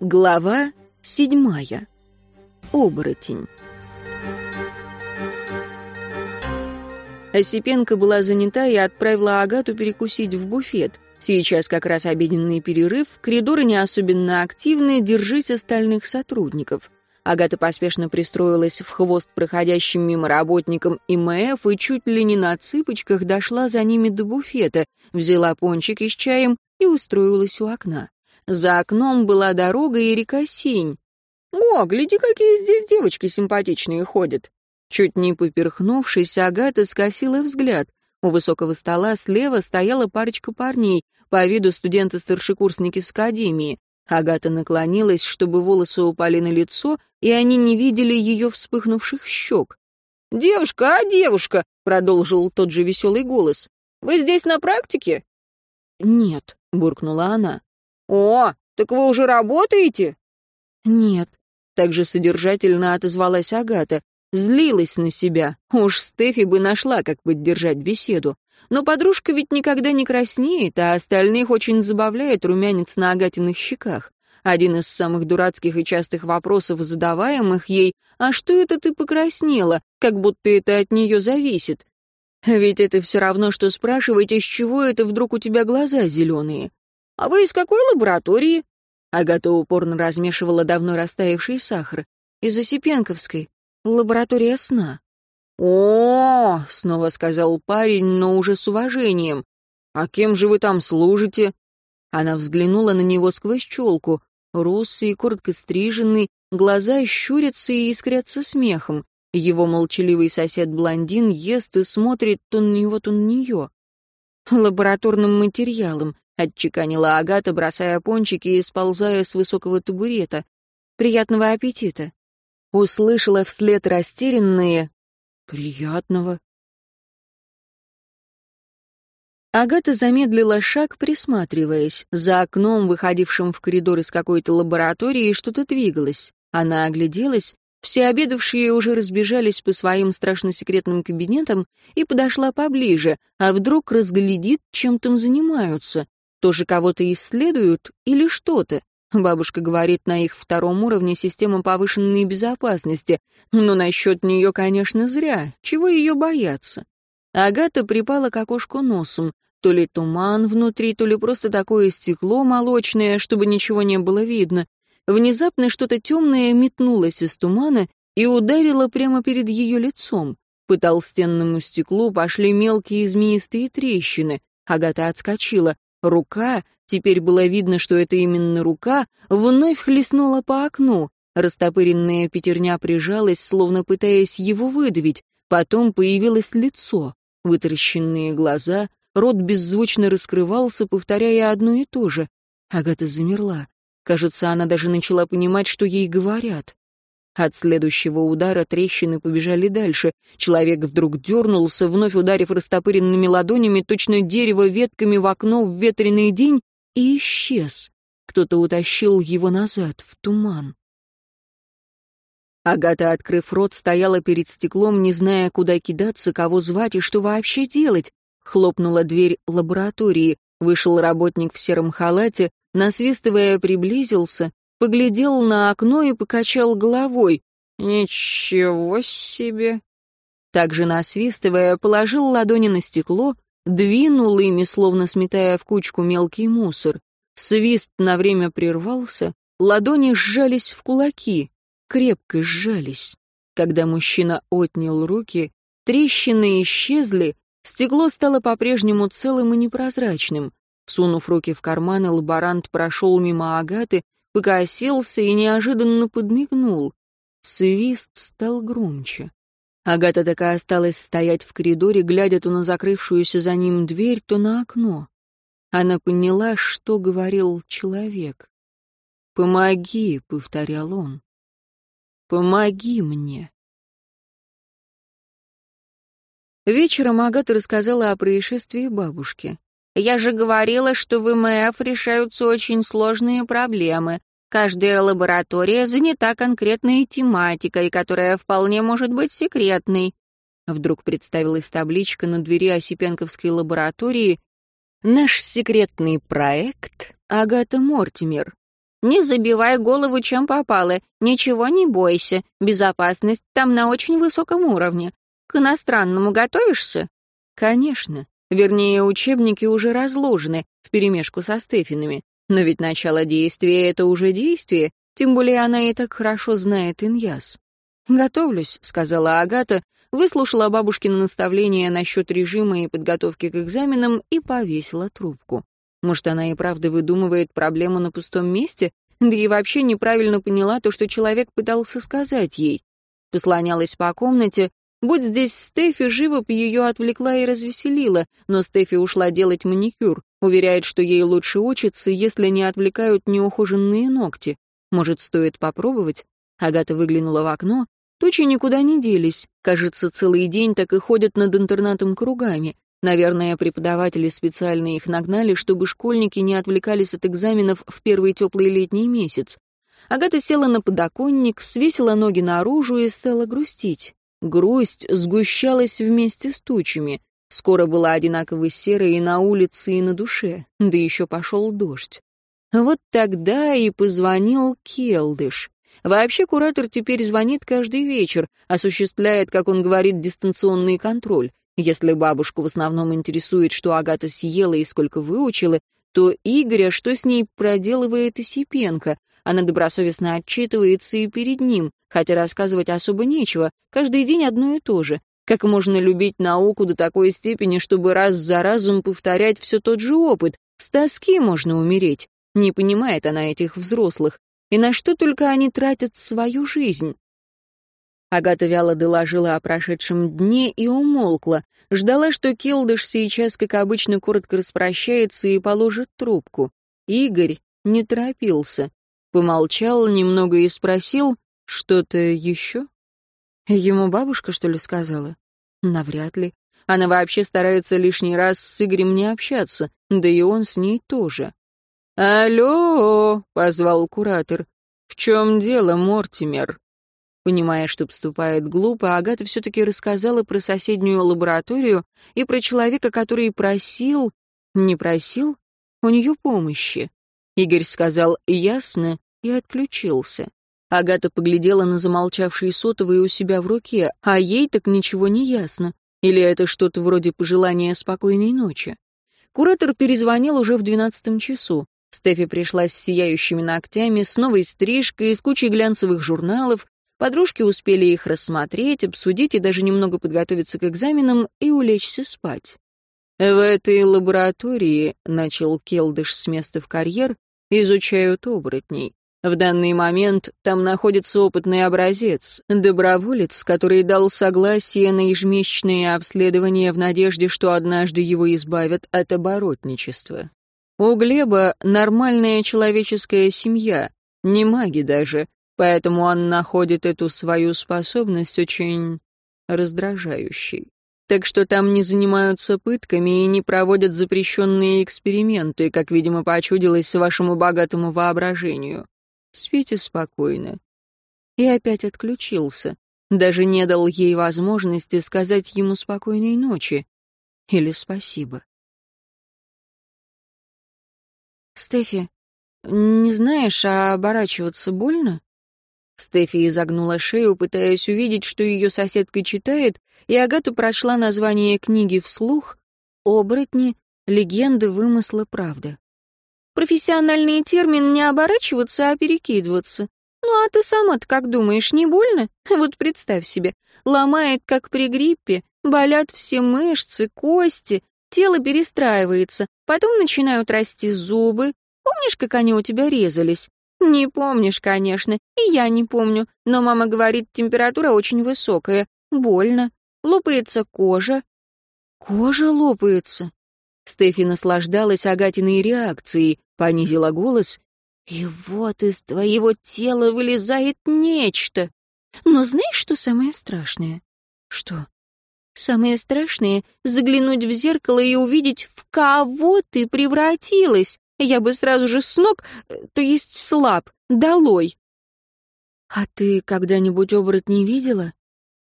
Глава седьмая. Оборотень. Осипенко была занята и отправила Агату перекусить в буфет. Сейчас как раз обеденный перерыв, коридоры не особенно активны, держись остальных сотрудников. Агата поспешно пристроилась в хвост проходящим мимо работникам ИМФ и чуть ли не на цыпочках дошла за ними до буфета, взяла пончики с чаем и устроилась у окна. За окном была дорога и река Сень. «О, гляди, какие здесь девочки симпатичные ходят!» Чуть не поперхнувшись, Агата скосила взгляд. У высокого стола слева стояла парочка парней, по виду студенты-старшекурсники с академии. Агата наклонилась, чтобы волосы упали на лицо, и они не видели ее вспыхнувших щек. «Девушка, а девушка!» — продолжил тот же веселый голос. «Вы здесь на практике?» «Нет», — буркнула она. «О, так вы уже работаете?» «Нет», — также содержательно отозвалась Агата. Злилась на себя. Уж Стефи бы нашла, как поддержать беседу. Но подружка ведь никогда не краснеет, а остальных очень забавляет румянец на Агатиных щеках. Один из самых дурацких и частых вопросов, задаваемых ей, «А что это ты покраснела?» Как будто это от нее зависит. Ведь это все равно, что спрашивать, из чего это вдруг у тебя глаза зеленые. «А вы из какой лаборатории?» Агата упорно размешивала давно растаявший сахар. «Из Осипенковской. Лаборатория сна». «О, — снова сказал парень, но уже с уважением. А кем же вы там служите?» Она взглянула на него сквозь челку. Русый, коротко стриженный, глаза щурятся и искрятся смехом. Его молчаливый сосед-блондин ест и смотрит то на него, то на нее. «Лабораторным материалом», — отчеканила Агата, бросая пончики и сползая с высокого табурета. «Приятного аппетита!» Услышала вслед растерянные «Приятного». Агата замедлила шаг, присматриваясь. За окном, выходившим в коридор из какой-то лаборатории, что-то двигалось. Она огляделась, все обедавшие уже разбежались по своим страшно секретным кабинетам и подошла поближе, а вдруг разглядит, чем там занимаются. Тоже кого-то исследуют или что-то. Бабушка говорит, на их втором уровне система повышенной безопасности, но насчет нее, конечно, зря. Чего ее бояться? Агата припала к окошку носом. То ли туман внутри, то ли просто такое стекло молочное, чтобы ничего не было видно. Внезапно что-то темное метнулось из тумана и ударило прямо перед ее лицом. По толстенному стеклу пошли мелкие змеистые трещины. Агата отскочила. Рука, теперь было видно, что это именно рука, вновь хлестнула по окну. Растопыренная пятерня прижалась, словно пытаясь его выдавить. Потом появилось лицо, вытаращенные глаза, рот беззвучно раскрывался, повторяя одно и то же. Агата замерла. Кажется, она даже начала понимать, что ей говорят. От следующего удара трещины побежали дальше. Человек вдруг дернулся, вновь ударив растопыренными ладонями, точно дерево ветками в окно в ветреный день, и исчез. Кто-то утащил его назад, в туман. Агата, открыв рот, стояла перед стеклом, не зная, куда кидаться, кого звать и что вообще делать. Хлопнула дверь лаборатории. Вышел работник в сером халате, насвистывая, приблизился, поглядел на окно и покачал головой. «Ничего себе!» Также насвистывая, положил ладони на стекло, двинул ими, словно сметая в кучку мелкий мусор. Свист на время прервался, ладони сжались в кулаки, крепко сжались. Когда мужчина отнял руки, трещины исчезли, стекло стало по-прежнему целым и непрозрачным. Сунув руки в карманы, лаборант прошел мимо Агаты, покосился и неожиданно подмигнул. Свист стал громче. Агата так и осталась стоять в коридоре, глядя то на закрывшуюся за ним дверь, то на окно. Она поняла, что говорил человек. «Помоги», — повторял он. «Помоги мне». Вечером Агата рассказала о происшествии бабушке. «Я же говорила, что в МФ решаются очень сложные проблемы. Каждая лаборатория занята конкретной тематикой, которая вполне может быть секретной. Вдруг представилась табличка на двери Осипенковской лаборатории Наш секретный проект Агата Мортимер. Не забивай голову, чем попало. Ничего не бойся. Безопасность там на очень высоком уровне. К иностранному готовишься? Конечно. Вернее, учебники уже разложены, вперемешку со Стефинами. Но ведь начало действия — это уже действие, тем более она и так хорошо знает Иньяс. «Готовлюсь», — сказала Агата, выслушала бабушкино наставление насчет режима и подготовки к экзаменам и повесила трубку. Может, она и правда выдумывает проблему на пустом месте, да и вообще неправильно поняла то, что человек пытался сказать ей. Послонялась по комнате. Будь здесь Стефи, живо бы ее отвлекла и развеселила, но Стефи ушла делать маникюр. Уверяет, что ей лучше учиться, если не отвлекают неухоженные ногти. Может, стоит попробовать? Агата выглянула в окно. Тучи никуда не делись. Кажется, целый день так и ходят над интернатом кругами. Наверное, преподаватели специально их нагнали, чтобы школьники не отвлекались от экзаменов в первый теплый летний месяц. Агата села на подоконник, свесила ноги наружу и стала грустить. Грусть сгущалась вместе с тучами. Скоро была одинаково серой и на улице, и на душе, да еще пошел дождь. Вот тогда и позвонил Келдыш. Вообще куратор теперь звонит каждый вечер, осуществляет, как он говорит, дистанционный контроль. Если бабушку в основном интересует, что Агата съела и сколько выучила, то Игоря, что с ней проделывает Исипенко. Она добросовестно отчитывается и перед ним, хотя рассказывать особо нечего, каждый день одно и то же. Как можно любить науку до такой степени, чтобы раз за разом повторять все тот же опыт? С тоски можно умереть. Не понимает она этих взрослых. И на что только они тратят свою жизнь? Агата вяло доложила о прошедшем дне и умолкла. Ждала, что Келдыш сейчас, как обычно, коротко распрощается и положит трубку. Игорь не торопился. Помолчал немного и спросил, что-то еще? Ему бабушка, что ли, сказала? Навряд ли. Она вообще старается лишний раз с Игорем не общаться, да и он с ней тоже. «Алло!» — позвал куратор. «В чем дело, Мортимер?» Понимая, что поступает глупо, Агата все-таки рассказала про соседнюю лабораторию и про человека, который просил, не просил, у нее помощи. Игорь сказал «ясно» и отключился. Агата поглядела на замолчавший сотовый у себя в руке, а ей так ничего не ясно. Или это что-то вроде пожелания спокойной ночи? Куратор перезвонил уже в двенадцатом часу. Стефи пришла с сияющими ногтями, с новой стрижкой, с кучей глянцевых журналов, Подружки успели их рассмотреть, обсудить и даже немного подготовиться к экзаменам и улечься спать. «В этой лаборатории», — начал Келдыш с места в карьер, — «изучают оборотней. В данный момент там находится опытный образец, доброволец, который дал согласие на ежемесячные обследования в надежде, что однажды его избавят от оборотничества. У Глеба нормальная человеческая семья, не маги даже, Поэтому он находит эту свою способность очень раздражающей. Так что там не занимаются пытками и не проводят запрещенные эксперименты, как, видимо, почудилось вашему богатому воображению. Спите спокойно. И опять отключился. Даже не дал ей возможности сказать ему спокойной ночи. Или спасибо. «Стефи, не знаешь, а оборачиваться больно?» Стефи изогнула шею, пытаясь увидеть, что ее соседка читает, и Агата прочла название книги вслух «Оборотни. Легенды, вымысла, правда». «Профессиональный термин не оборачиваться, а перекидываться. Ну а ты сама-то как думаешь, не больно? Вот представь себе, ломает, как при гриппе, болят все мышцы, кости, тело перестраивается, потом начинают расти зубы. Помнишь, как они у тебя резались? «Не помнишь, конечно, и я не помню, но мама говорит, температура очень высокая, больно, лопается кожа». «Кожа лопается?» Стефи наслаждалась Агатиной реакцией, понизила голос. «И вот из твоего тела вылезает нечто. Но знаешь, что самое страшное?» «Что?» «Самое страшное — заглянуть в зеркало и увидеть, в кого ты превратилась я бы сразу же с ног, э, то есть слаб, долой. А ты когда-нибудь оборот не видела?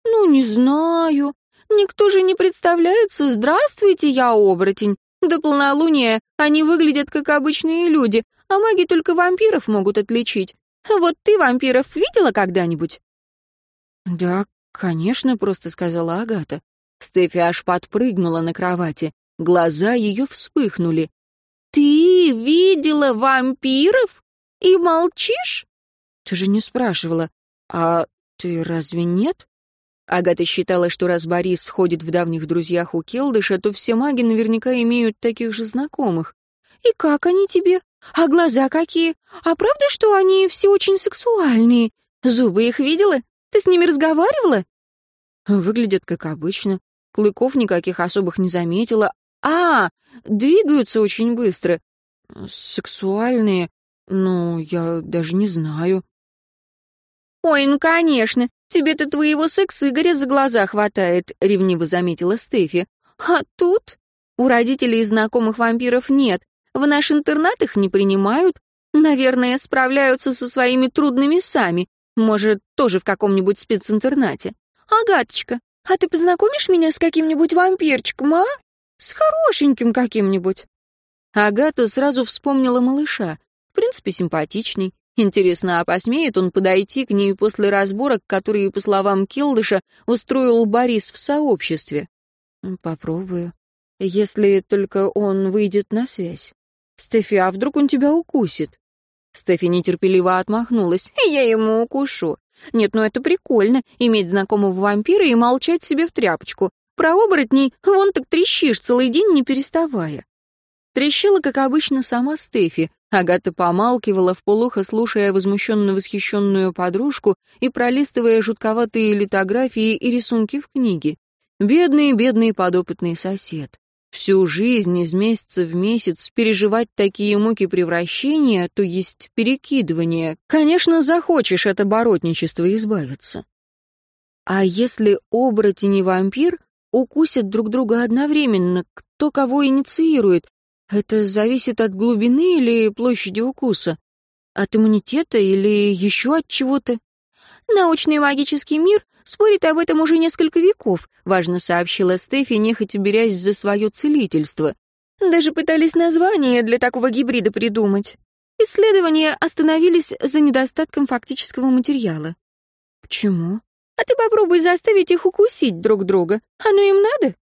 Ну, не знаю. Никто же не представляется. Здравствуйте, я оборотень. До полнолуния они выглядят как обычные люди, а маги только вампиров могут отличить. Вот ты вампиров видела когда-нибудь?» «Да, конечно», — просто сказала Агата. Стефи аж подпрыгнула на кровати. Глаза ее вспыхнули. «Ты видела вампиров? И молчишь?» «Ты же не спрашивала. А ты разве нет?» Агата считала, что раз Борис сходит в давних друзьях у Келдыша, то все маги наверняка имеют таких же знакомых. «И как они тебе? А глаза какие? А правда, что они все очень сексуальные? Зубы их видела? Ты с ними разговаривала?» «Выглядят как обычно. Клыков никаких особых не заметила. А, двигаются очень быстро. Сексуальные? Ну, я даже не знаю». «Ой, ну, конечно, тебе-то твоего секс-Игоря за глаза хватает», — ревниво заметила Стефи. «А тут? У родителей и знакомых вампиров нет. В наш интернат их не принимают. Наверное, справляются со своими трудными сами. Может, тоже в каком-нибудь специнтернате. Агаточка, а ты познакомишь меня с каким-нибудь вампирчиком, а? С хорошеньким каким-нибудь?» Агата сразу вспомнила малыша. В принципе, симпатичный. Интересно, а посмеет он подойти к ней после разборок, которые, по словам Килдыша, устроил Борис в сообществе? Попробую. Если только он выйдет на связь. Стефи, а вдруг он тебя укусит? Стефи нетерпеливо отмахнулась. «Я ему укушу. Нет, ну это прикольно, иметь знакомого вампира и молчать себе в тряпочку. Про оборотней вон так трещишь целый день, не переставая». Трещала, как обычно, сама Стефи, Агата помалкивала, вполуха слушая возмущенно-восхищенную подружку и пролистывая жутковатые литографии и рисунки в книге. Бедный, бедный подопытный сосед. Всю жизнь из месяца в месяц переживать такие муки превращения, то есть перекидывания. Конечно, захочешь от оборотничества избавиться. А если оборотень и вампир укусят друг друга одновременно, кто кого инициирует, это зависит от глубины или площади укуса? От иммунитета или еще от чего-то? Научный магический мир спорит об этом уже несколько веков, важно сообщила Стефи, нехотя берясь за свое целительство. Даже пытались название для такого гибрида придумать. Исследования остановились за недостатком фактического материала. Почему? А ты попробуй заставить их укусить друг друга. Оно им надо?